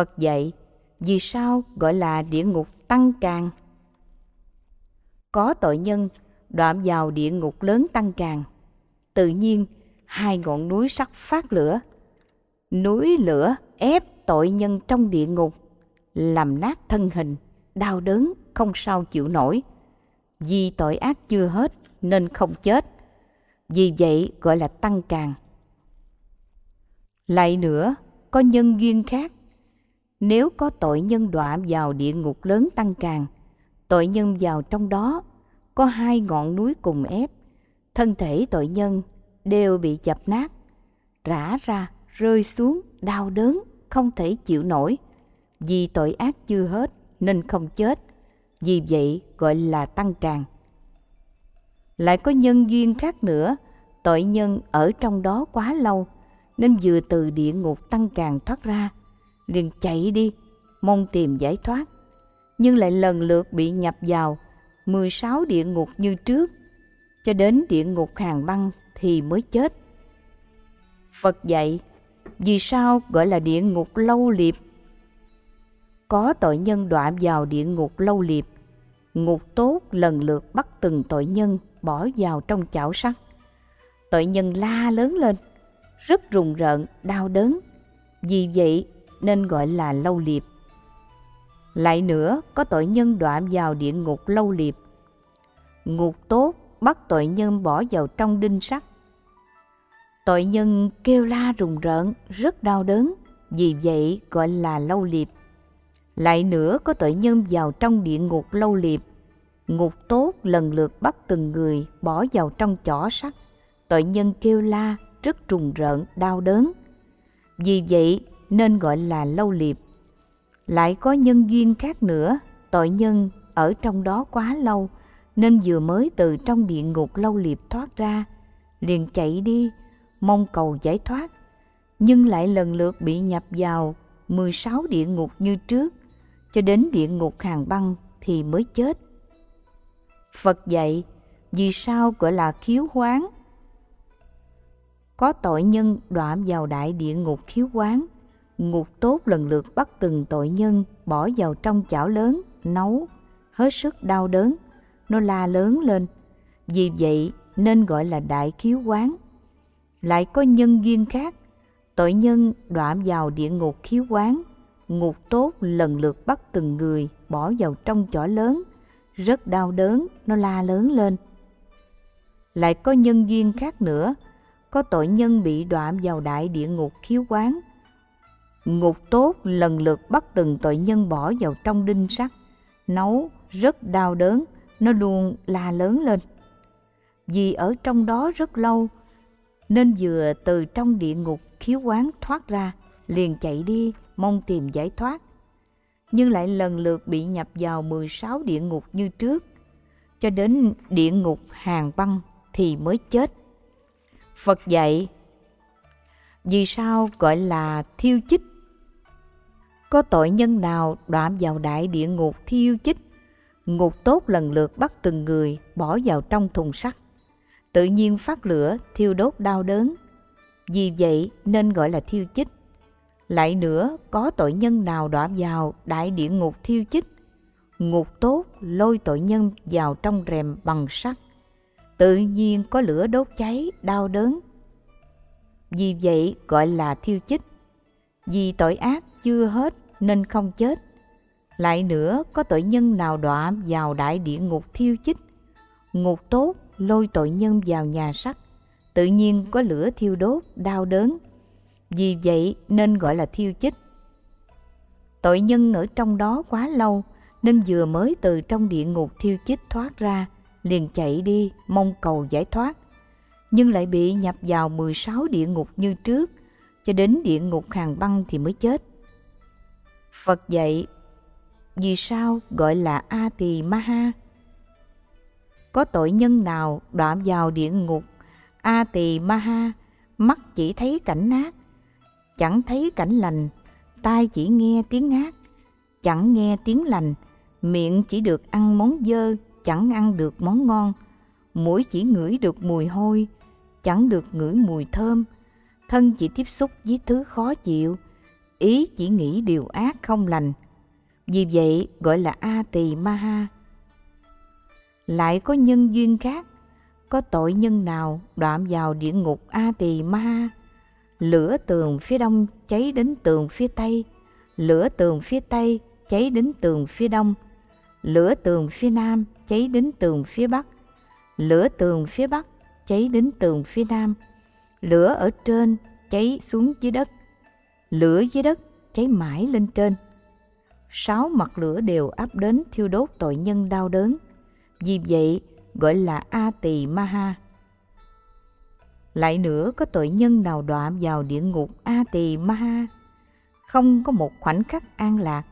Phật dạy, vì sao gọi là địa ngục tăng càng? Có tội nhân đoạn vào địa ngục lớn tăng càng. Tự nhiên, hai ngọn núi sắt phát lửa. Núi lửa ép tội nhân trong địa ngục, làm nát thân hình, đau đớn, không sao chịu nổi. Vì tội ác chưa hết nên không chết. Vì vậy gọi là tăng càng. Lại nữa, có nhân duyên khác. Nếu có tội nhân đọa vào địa ngục lớn tăng càng, tội nhân vào trong đó có hai ngọn núi cùng ép, thân thể tội nhân đều bị chập nát, rã ra, rơi xuống, đau đớn, không thể chịu nổi. Vì tội ác chưa hết nên không chết, vì vậy gọi là tăng càng. Lại có nhân duyên khác nữa, tội nhân ở trong đó quá lâu, nên vừa từ địa ngục tăng càng thoát ra, liền chạy đi, mong tìm giải thoát, nhưng lại lần lượt bị nhập vào 16 địa ngục như trước, cho đến địa ngục hàng băng thì mới chết. Phật dạy, vì sao gọi là địa ngục lâu liệp? Có tội nhân đọa vào địa ngục lâu liệp, ngục tốt lần lượt bắt từng tội nhân bỏ vào trong chảo sắt. Tội nhân la lớn lên, rất rùng rợn, đau đớn. Vì vậy nên gọi là lâu liệp. Lại nữa, có tội nhân đọa vào địa ngục lâu liệp. Ngục tốt bắt tội nhân bỏ vào trong đinh sắt. Tội nhân kêu la rùng rợn, rất đau đớn, vì vậy gọi là lâu liệp. Lại nữa có tội nhân vào trong địa ngục lâu liệp. Ngục tốt lần lượt bắt từng người bỏ vào trong chỏ sắt. Tội nhân kêu la, rất rùng rợn, đau đớn. Vì vậy nên gọi là lâu liệp. Lại có nhân duyên khác nữa, tội nhân ở trong đó quá lâu, nên vừa mới từ trong địa ngục lâu liệp thoát ra, liền chạy đi, mong cầu giải thoát, nhưng lại lần lượt bị nhập vào 16 địa ngục như trước, cho đến địa ngục hàng băng thì mới chết. Phật dạy, vì sao gọi là khiếu hoáng? Có tội nhân đọa vào đại địa ngục khiếu quán, ngục tốt lần lượt bắt từng tội nhân bỏ vào trong chảo lớn, nấu, hết sức đau đớn, nó la lớn lên. Vì vậy nên gọi là đại khiếu quán. Lại có nhân duyên khác, tội nhân đọa vào địa ngục khiếu quán, ngục tốt lần lượt bắt từng người bỏ vào trong chảo lớn, rất đau đớn, nó la lớn lên. Lại có nhân duyên khác nữa, có tội nhân bị đọa vào đại địa ngục khiếu quán. Ngục tốt lần lượt bắt từng tội nhân bỏ vào trong đinh sắt, nấu rất đau đớn, nó luôn la lớn lên. Vì ở trong đó rất lâu, nên vừa từ trong địa ngục khiếu quán thoát ra, liền chạy đi mong tìm giải thoát. Nhưng lại lần lượt bị nhập vào 16 địa ngục như trước, cho đến địa ngục hàng băng thì mới chết. Phật dạy Vì sao gọi là thiêu chích? Có tội nhân nào đọa vào đại địa ngục thiêu chích? Ngục tốt lần lượt bắt từng người bỏ vào trong thùng sắt. Tự nhiên phát lửa thiêu đốt đau đớn. Vì vậy nên gọi là thiêu chích. Lại nữa, có tội nhân nào đọa vào đại địa ngục thiêu chích? Ngục tốt lôi tội nhân vào trong rèm bằng sắt tự nhiên có lửa đốt cháy, đau đớn. Vì vậy gọi là thiêu chích. Vì tội ác chưa hết nên không chết. Lại nữa có tội nhân nào đọa vào đại địa ngục thiêu chích. Ngục tốt lôi tội nhân vào nhà sắt. Tự nhiên có lửa thiêu đốt, đau đớn. Vì vậy nên gọi là thiêu chích. Tội nhân ở trong đó quá lâu nên vừa mới từ trong địa ngục thiêu chích thoát ra liền chạy đi mong cầu giải thoát, nhưng lại bị nhập vào 16 địa ngục như trước, cho đến địa ngục hàng băng thì mới chết. Phật dạy, vì sao gọi là A Tỳ Ma Ha? Có tội nhân nào đọa vào địa ngục A Tỳ Ma Ha, mắt chỉ thấy cảnh nát, chẳng thấy cảnh lành, tai chỉ nghe tiếng nát, chẳng nghe tiếng lành, miệng chỉ được ăn món dơ chẳng ăn được món ngon, mũi chỉ ngửi được mùi hôi, chẳng được ngửi mùi thơm, thân chỉ tiếp xúc với thứ khó chịu, ý chỉ nghĩ điều ác không lành. Vì vậy gọi là A Tỳ Ma Ha. Lại có nhân duyên khác, có tội nhân nào đoạn vào địa ngục A Tỳ Ma Ha, lửa tường phía đông cháy đến tường phía tây, lửa tường phía tây cháy đến tường phía đông, lửa tường phía nam cháy đến tường phía bắc, lửa tường phía bắc cháy đến tường phía nam, lửa ở trên cháy xuống dưới đất, lửa dưới đất cháy mãi lên trên. Sáu mặt lửa đều áp đến thiêu đốt tội nhân đau đớn, vì vậy gọi là A Tỳ Ma Ha. Lại nữa có tội nhân nào đọa vào địa ngục A Tỳ Ma Ha, không có một khoảnh khắc an lạc,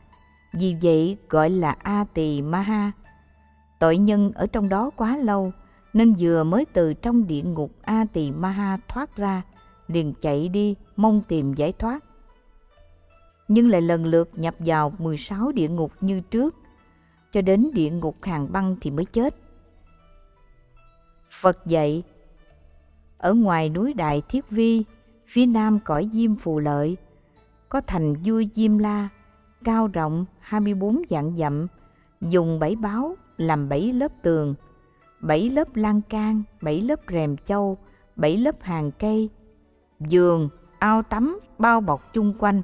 vì vậy gọi là A Tỳ Ma Ha. Tội nhân ở trong đó quá lâu, nên vừa mới từ trong địa ngục A Tỳ Ma Ha thoát ra, liền chạy đi mong tìm giải thoát. Nhưng lại lần lượt nhập vào 16 địa ngục như trước, cho đến địa ngục hàng băng thì mới chết. Phật dạy, ở ngoài núi Đại Thiết Vi, phía nam cõi Diêm Phù Lợi, có thành vui Diêm La, cao rộng 24 dạng dặm, dùng bảy báo làm bảy lớp tường, bảy lớp lan can, bảy lớp rèm châu, bảy lớp hàng cây, giường, ao tắm bao bọc chung quanh,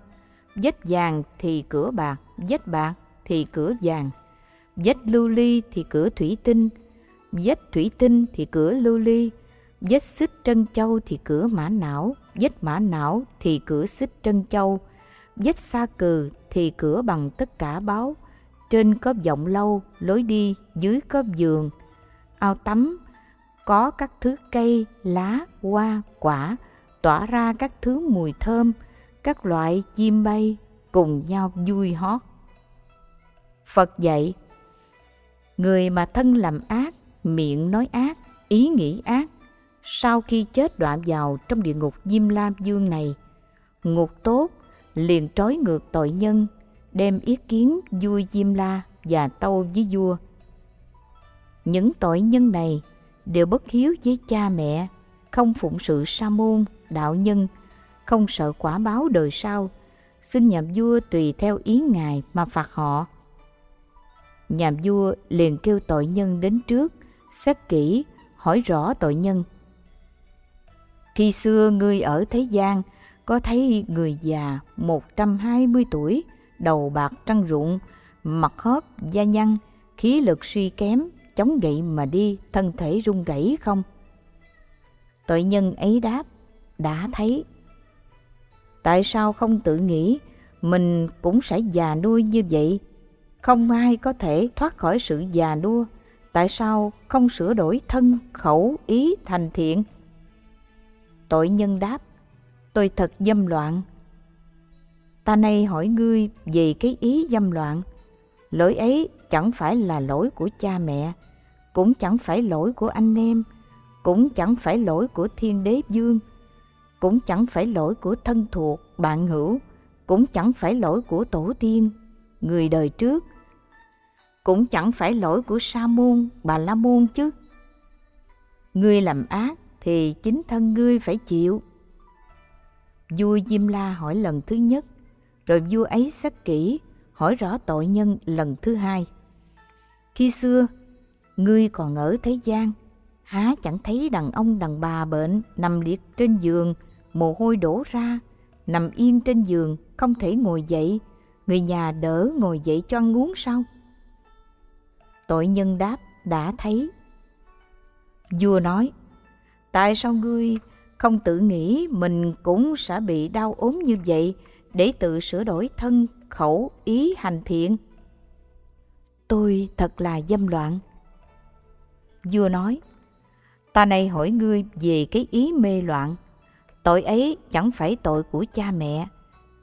vết vàng thì cửa bạc, vết bạc thì cửa vàng, vết lưu ly thì cửa thủy tinh, vết thủy tinh thì cửa lưu ly, vết xích trân châu thì cửa mã não, vết mã não thì cửa xích trân châu, vết xa cừ thì cửa bằng tất cả báo, trên có vọng lâu, lối đi, dưới có giường, ao tắm, có các thứ cây, lá, hoa, quả, tỏa ra các thứ mùi thơm, các loại chim bay cùng nhau vui hót. Phật dạy, người mà thân làm ác, miệng nói ác, ý nghĩ ác, sau khi chết đoạn vào trong địa ngục Diêm Lam Dương này, ngục tốt liền trói ngược tội nhân, đem ý kiến vui Diêm La và tâu với vua. Những tội nhân này đều bất hiếu với cha mẹ, không phụng sự sa môn, đạo nhân, không sợ quả báo đời sau, xin nhà vua tùy theo ý ngài mà phạt họ. Nhà vua liền kêu tội nhân đến trước, xét kỹ, hỏi rõ tội nhân. Khi xưa ngươi ở thế gian, có thấy người già 120 tuổi, đầu bạc trăng rụng, mặt hóp, da nhăn, khí lực suy kém, chống gậy mà đi, thân thể run rẩy không? Tội nhân ấy đáp, đã thấy. Tại sao không tự nghĩ mình cũng sẽ già nuôi như vậy? Không ai có thể thoát khỏi sự già nua. Tại sao không sửa đổi thân, khẩu, ý thành thiện? Tội nhân đáp, tôi thật dâm loạn. Ta nay hỏi ngươi về cái ý dâm loạn. Lỗi ấy chẳng phải là lỗi của cha mẹ, cũng chẳng phải lỗi của anh em, cũng chẳng phải lỗi của thiên đế dương, cũng chẳng phải lỗi của thân thuộc, bạn hữu, cũng chẳng phải lỗi của tổ tiên, người đời trước, cũng chẳng phải lỗi của sa môn, bà la môn chứ. Ngươi làm ác thì chính thân ngươi phải chịu. Vua Diêm La hỏi lần thứ nhất, rồi vua ấy xét kỹ, hỏi rõ tội nhân lần thứ hai. Khi xưa, ngươi còn ở thế gian, há chẳng thấy đàn ông đàn bà bệnh nằm liệt trên giường, mồ hôi đổ ra, nằm yên trên giường, không thể ngồi dậy, người nhà đỡ ngồi dậy cho ăn uống sao? Tội nhân đáp, đã thấy. Vua nói, tại sao ngươi không tự nghĩ mình cũng sẽ bị đau ốm như vậy để tự sửa đổi thân, khẩu, ý hành thiện? Tôi thật là dâm loạn. Vua nói, ta này hỏi ngươi về cái ý mê loạn. Tội ấy chẳng phải tội của cha mẹ,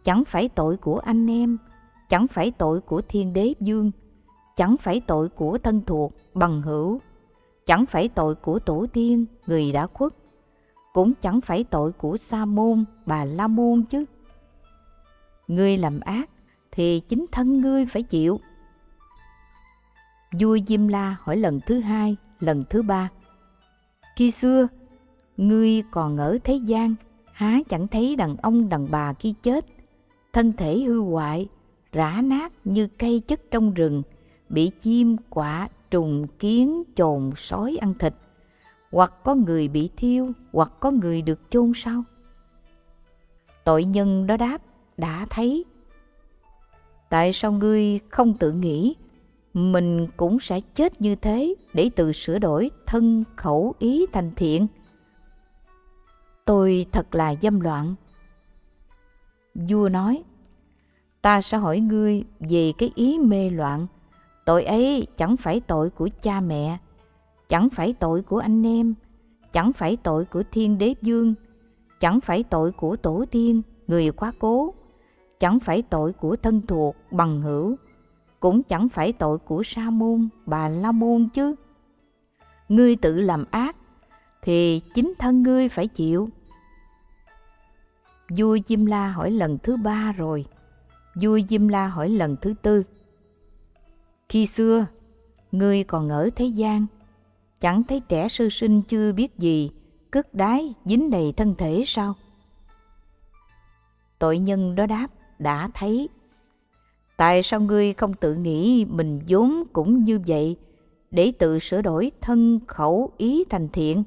chẳng phải tội của anh em, chẳng phải tội của thiên đế dương, chẳng phải tội của thân thuộc, bằng hữu, chẳng phải tội của tổ tiên, người đã khuất, cũng chẳng phải tội của sa môn, bà la môn chứ. Ngươi làm ác thì chính thân ngươi phải chịu. Vua Diêm La hỏi lần thứ hai, lần thứ ba. Khi xưa, ngươi còn ở thế gian, há chẳng thấy đàn ông đàn bà khi chết, thân thể hư hoại, rã nát như cây chất trong rừng, bị chim, quạ, trùng, kiến, chồn, sói ăn thịt, hoặc có người bị thiêu, hoặc có người được chôn sao? Tội nhân đó đáp, đã thấy. Tại sao ngươi không tự nghĩ mình cũng sẽ chết như thế để tự sửa đổi thân khẩu ý thành thiện? Tôi thật là dâm loạn. Vua nói, ta sẽ hỏi ngươi về cái ý mê loạn. Tội ấy chẳng phải tội của cha mẹ, chẳng phải tội của anh em, chẳng phải tội của thiên đế dương, chẳng phải tội của tổ tiên, người quá cố, chẳng phải tội của thân thuộc, bằng hữu, cũng chẳng phải tội của sa môn, bà la môn chứ. Ngươi tự làm ác, thì chính thân ngươi phải chịu. Vua Diêm La hỏi lần thứ ba rồi. Vua Diêm La hỏi lần thứ tư. Khi xưa, ngươi còn ở thế gian, chẳng thấy trẻ sơ sinh chưa biết gì, cất đái dính đầy thân thể sao? Tội nhân đó đáp, đã thấy. Tại sao ngươi không tự nghĩ mình vốn cũng như vậy, để tự sửa đổi thân khẩu ý thành thiện?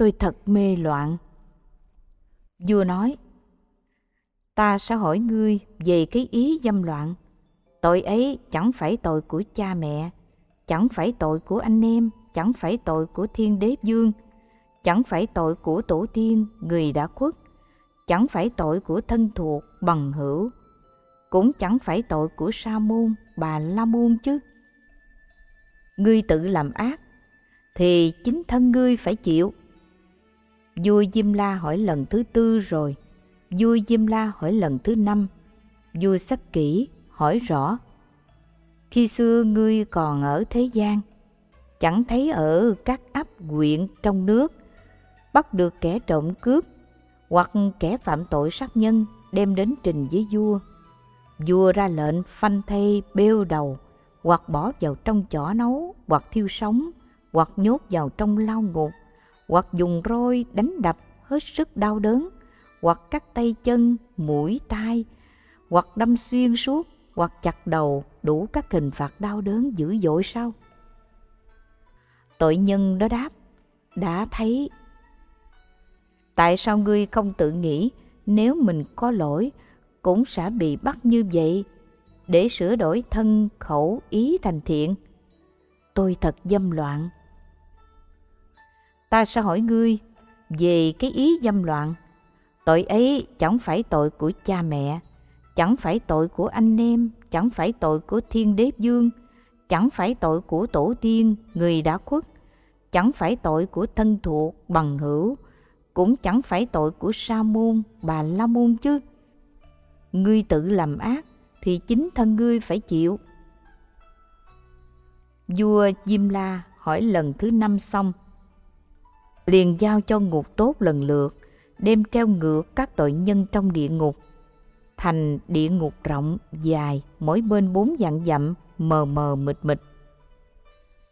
Tôi thật mê loạn. Vua nói, ta sẽ hỏi ngươi về cái ý dâm loạn. Tội ấy chẳng phải tội của cha mẹ, chẳng phải tội của anh em, chẳng phải tội của thiên đế dương, chẳng phải tội của tổ tiên, người đã khuất, chẳng phải tội của thân thuộc, bằng hữu, cũng chẳng phải tội của sa môn, bà la môn chứ. Ngươi tự làm ác, thì chính thân ngươi phải chịu. Vua Diêm La hỏi lần thứ tư rồi, vua Diêm La hỏi lần thứ năm, vua Sắc Kỷ hỏi rõ. Khi xưa ngươi còn ở thế gian, chẳng thấy ở các ấp huyện trong nước, bắt được kẻ trộm cướp hoặc kẻ phạm tội sát nhân đem đến trình với vua. Vua ra lệnh phanh thây bêu đầu, hoặc bỏ vào trong chỏ nấu, hoặc thiêu sống, hoặc nhốt vào trong lao ngục, hoặc dùng roi đánh đập hết sức đau đớn, hoặc cắt tay chân, mũi, tai, hoặc đâm xuyên suốt, hoặc chặt đầu, đủ các hình phạt đau đớn dữ dội sao? Tội nhân đó đáp, đã thấy Tại sao ngươi không tự nghĩ nếu mình có lỗi cũng sẽ bị bắt như vậy để sửa đổi thân khẩu ý thành thiện? Tôi thật dâm loạn. Ta sẽ hỏi ngươi về cái ý dâm loạn. Tội ấy chẳng phải tội của cha mẹ, chẳng phải tội của anh em, chẳng phải tội của thiên đế dương, chẳng phải tội của tổ tiên, người đã khuất, chẳng phải tội của thân thuộc, bằng hữu, cũng chẳng phải tội của sa môn bà la môn chứ ngươi tự làm ác thì chính thân ngươi phải chịu vua diêm la hỏi lần thứ năm xong liền giao cho ngục tốt lần lượt đem treo ngược các tội nhân trong địa ngục thành địa ngục rộng dài mỗi bên bốn dặn dặm mờ mờ mịt mịt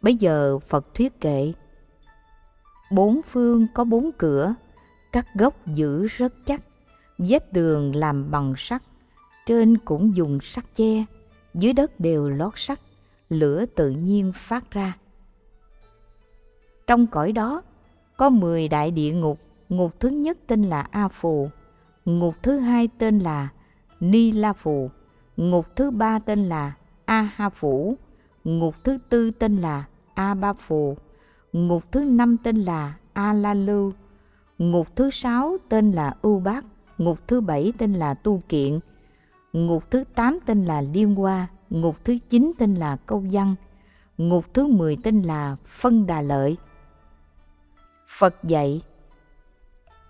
bây giờ phật thuyết kệ bốn phương có bốn cửa các gốc giữ rất chắc, vách tường làm bằng sắt, trên cũng dùng sắt che, dưới đất đều lót sắt, lửa tự nhiên phát ra. Trong cõi đó có 10 đại địa ngục, ngục thứ nhất tên là A Phù, ngục thứ hai tên là Ni La Phù, ngục thứ ba tên là A Ha Phủ, ngục thứ tư tên là A Ba Phù, ngục thứ năm tên là A La Lưu, Ngục thứ sáu tên là ưu bác, ngục thứ bảy tên là tu kiện, ngục thứ tám tên là liên hoa, ngục thứ chín tên là câu văn, ngục thứ mười tên là phân đà lợi. Phật dạy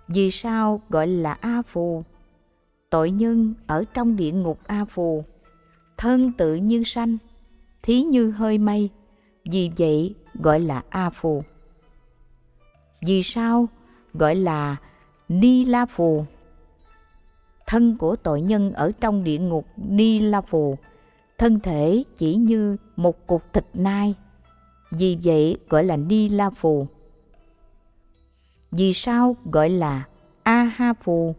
Vì sao gọi là A Phù? Tội nhân ở trong địa ngục A Phù, thân tự như sanh, thí như hơi mây, vì vậy gọi là A Phù. Vì sao gọi là Ni La Phù. Thân của tội nhân ở trong địa ngục Ni La Phù, thân thể chỉ như một cục thịt nai, vì vậy gọi là Ni La Phù. Vì sao gọi là A Ha Phù?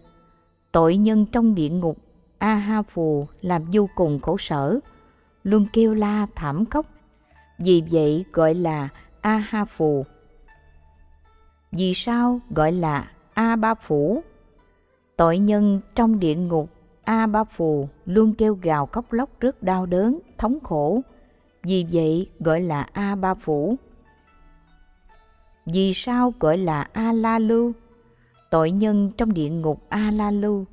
Tội nhân trong địa ngục A Ha Phù làm vô cùng khổ sở, luôn kêu la thảm khóc. Vì vậy gọi là A Ha Phù. Vì sao gọi là A Ba Phủ? Tội nhân trong địa ngục A Ba Phù luôn kêu gào khóc lóc rất đau đớn, thống khổ. Vì vậy gọi là A Ba Phủ. Vì sao gọi là A La Lưu? Tội nhân trong địa ngục A La Lưu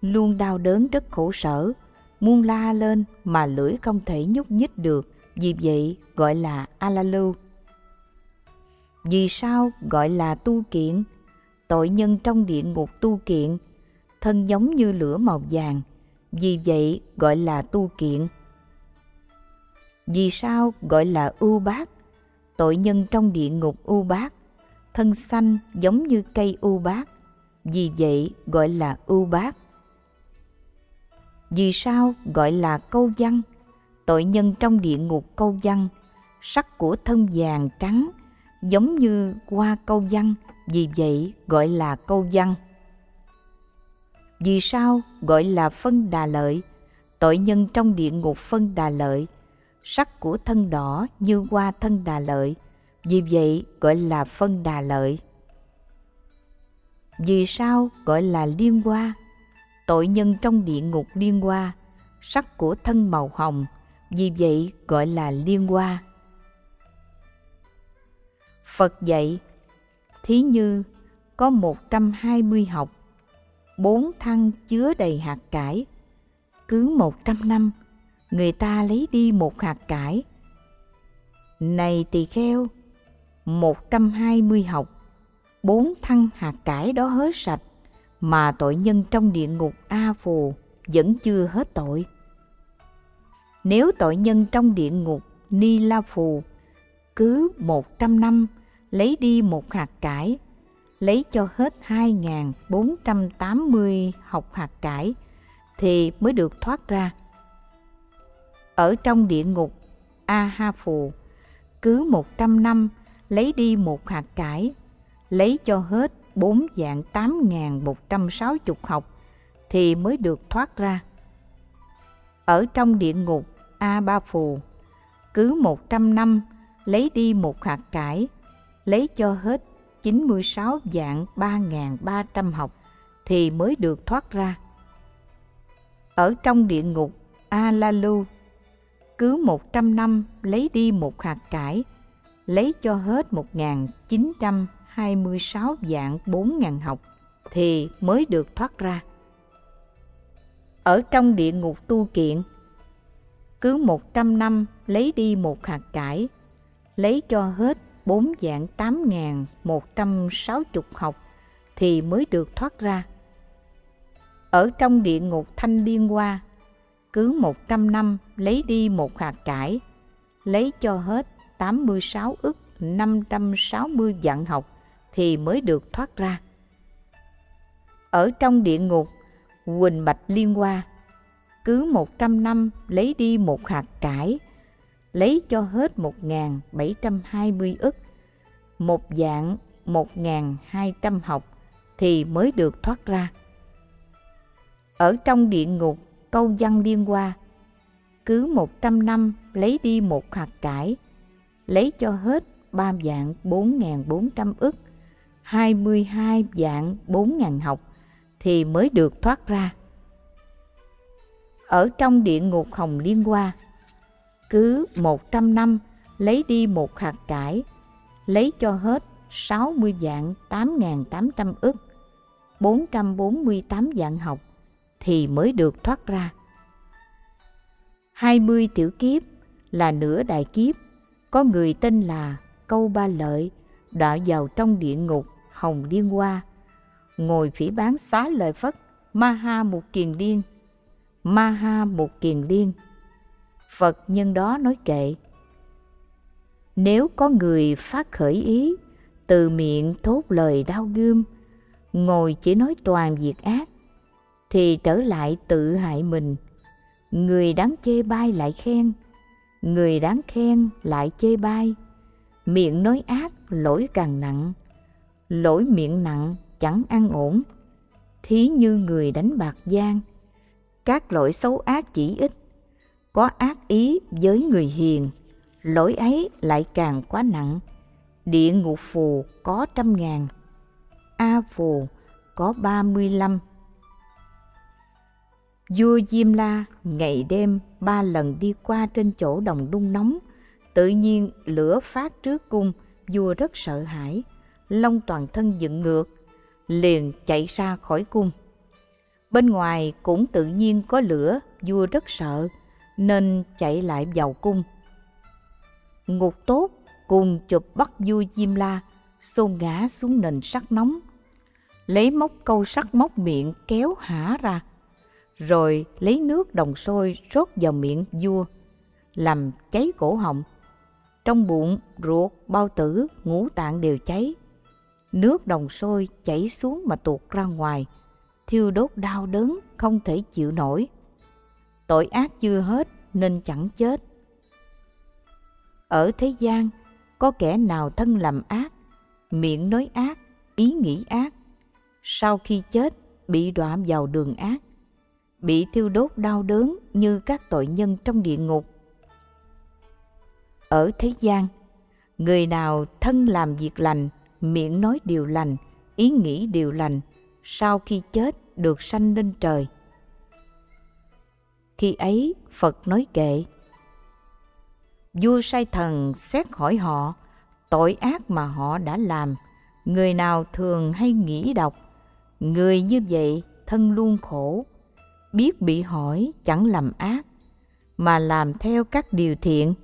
luôn đau đớn rất khổ sở, muôn la lên mà lưỡi không thể nhúc nhích được, vì vậy gọi là A La Lưu. Vì sao gọi là tu kiện? Tội nhân trong địa ngục tu kiện, thân giống như lửa màu vàng, vì vậy gọi là tu kiện. Vì sao gọi là ưu bát? Tội nhân trong địa ngục ưu bát, thân xanh giống như cây ưu bát, vì vậy gọi là ưu bát. Vì sao gọi là câu văn? Tội nhân trong địa ngục câu văn, sắc của thân vàng trắng, giống như hoa câu văn, vì vậy gọi là câu văn. Vì sao gọi là phân đà lợi? Tội nhân trong địa ngục phân đà lợi, sắc của thân đỏ như hoa thân đà lợi, vì vậy gọi là phân đà lợi. Vì sao gọi là liên hoa? Tội nhân trong địa ngục liên hoa, sắc của thân màu hồng, vì vậy gọi là liên hoa. Phật dạy, thí như có 120 học, bốn thăng chứa đầy hạt cải. Cứ 100 năm, người ta lấy đi một hạt cải. Này tỳ kheo, 120 học, bốn thăng hạt cải đó hết sạch, mà tội nhân trong địa ngục A Phù vẫn chưa hết tội. Nếu tội nhân trong địa ngục Ni La Phù cứ 100 năm lấy đi một hạt cải, lấy cho hết 2.480 học hạt cải thì mới được thoát ra. Ở trong địa ngục A Ha Phù, cứ 100 năm lấy đi một hạt cải, lấy cho hết bốn dạng 8.160 học thì mới được thoát ra. Ở trong địa ngục A Ba Phù, cứ 100 năm lấy đi một hạt cải, lấy cho hết 96 dạng 3.300 học thì mới được thoát ra. Ở trong địa ngục A La Lu, cứ 100 năm lấy đi một hạt cải, lấy cho hết 1.926 dạng 4.000 học thì mới được thoát ra. Ở trong địa ngục tu kiện, cứ 100 năm lấy đi một hạt cải, lấy cho hết 4 dạng 8.160 học thì mới được thoát ra. Ở trong địa ngục thanh liên hoa, cứ 100 năm lấy đi một hạt cải, lấy cho hết 86 ức 560 vạn học thì mới được thoát ra. Ở trong địa ngục Quỳnh Bạch Liên Hoa, cứ 100 năm lấy đi một hạt cải, lấy cho hết 1.720 ức, một dạng 1.200 học thì mới được thoát ra. Ở trong địa ngục câu văn liên hoa. Cứ một trăm năm, lấy đi một hạt cải, lấy cho hết ba vạn bốn ngàn bốn trăm ức, hai mươi hai vạn bốn ngàn học thì mới được thoát ra. Ở trong địa ngục hồng liên hoa, cứ một trăm năm, lấy đi một hạt cải, lấy cho hết sáu mươi vạn tám ngàn tám trăm ức, bốn trăm bốn mươi tám vạn học thì mới được thoát ra. 20 tiểu kiếp là nửa đại kiếp, có người tên là Câu Ba Lợi đã vào trong địa ngục Hồng Liên Hoa, ngồi phỉ bán xá lợi Phất, Ma Ha một kiền điên, Ma Ha một kiền liên. Phật nhân đó nói kệ, nếu có người phát khởi ý, từ miệng thốt lời đau gươm, ngồi chỉ nói toàn việc ác, thì trở lại tự hại mình. Người đáng chê bai lại khen, người đáng khen lại chê bai. Miệng nói ác lỗi càng nặng, lỗi miệng nặng chẳng an ổn. thí như người đánh bạc gian các lỗi xấu ác chỉ ít có ác ý với người hiền lỗi ấy lại càng quá nặng địa ngục phù có trăm ngàn a phù có ba mươi lăm vua diêm la ngày đêm ba lần đi qua trên chỗ đồng đun nóng. Tự nhiên lửa phát trước cung vua rất sợ hãi. Lông toàn thân dựng ngược liền chạy ra khỏi cung. Bên ngoài cũng tự nhiên có lửa vua rất sợ nên chạy lại vào cung. Ngục tốt cùng chụp bắt vua Diêm La, xôn ngã xuống nền sắt nóng, lấy móc câu sắt móc miệng kéo hả ra, rồi lấy nước đồng sôi rót vào miệng vua, làm cháy cổ họng. Trong bụng, ruột, bao tử, ngũ tạng đều cháy. Nước đồng sôi chảy xuống mà tuột ra ngoài, thiêu đốt đau đớn không thể chịu nổi. Tội ác chưa hết nên chẳng chết. Ở thế gian, có kẻ nào thân làm ác, miệng nói ác, ý nghĩ ác, sau khi chết bị đọa vào đường ác, bị thiêu đốt đau đớn như các tội nhân trong địa ngục. Ở thế gian, người nào thân làm việc lành, miệng nói điều lành, ý nghĩ điều lành, sau khi chết được sanh lên trời. Khi ấy, Phật nói kệ, vua sai thần xét hỏi họ tội ác mà họ đã làm người nào thường hay nghĩ đọc người như vậy thân luôn khổ biết bị hỏi, chẳng làm ác, mà làm theo các điều thiện.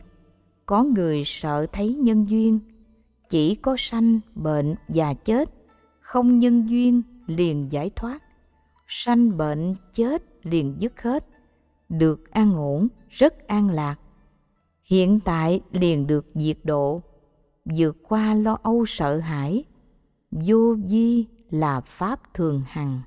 Có người sợ thấy nhân duyên, chỉ có sanh, bệnh và chết, không nhân duyên liền giải thoát. Sanh, bệnh, chết liền dứt hết, được an ổn, rất an lạc. Hiện tại liền được diệt độ, vượt qua lo âu sợ hãi. Vô vi là pháp thường hằng.